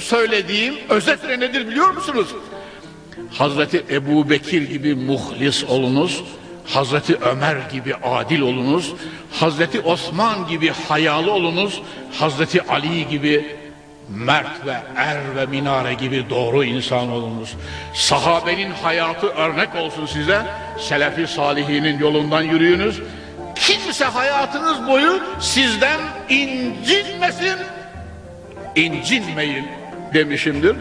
söylediğim özetle nedir biliyor musunuz? Hazreti Ebu Bekir gibi muhlis olunuz, Hazreti Ömer gibi adil olunuz, Hazreti Osman gibi hayalı olunuz, Hazreti Ali gibi mert ve er ve minare gibi doğru insan olunuz. Sahabenin hayatı örnek olsun size, selefi salihinin yolundan yürüyünüz. Kimse hayatınız boyu sizden incinmesin, incinmeyin demişimdir.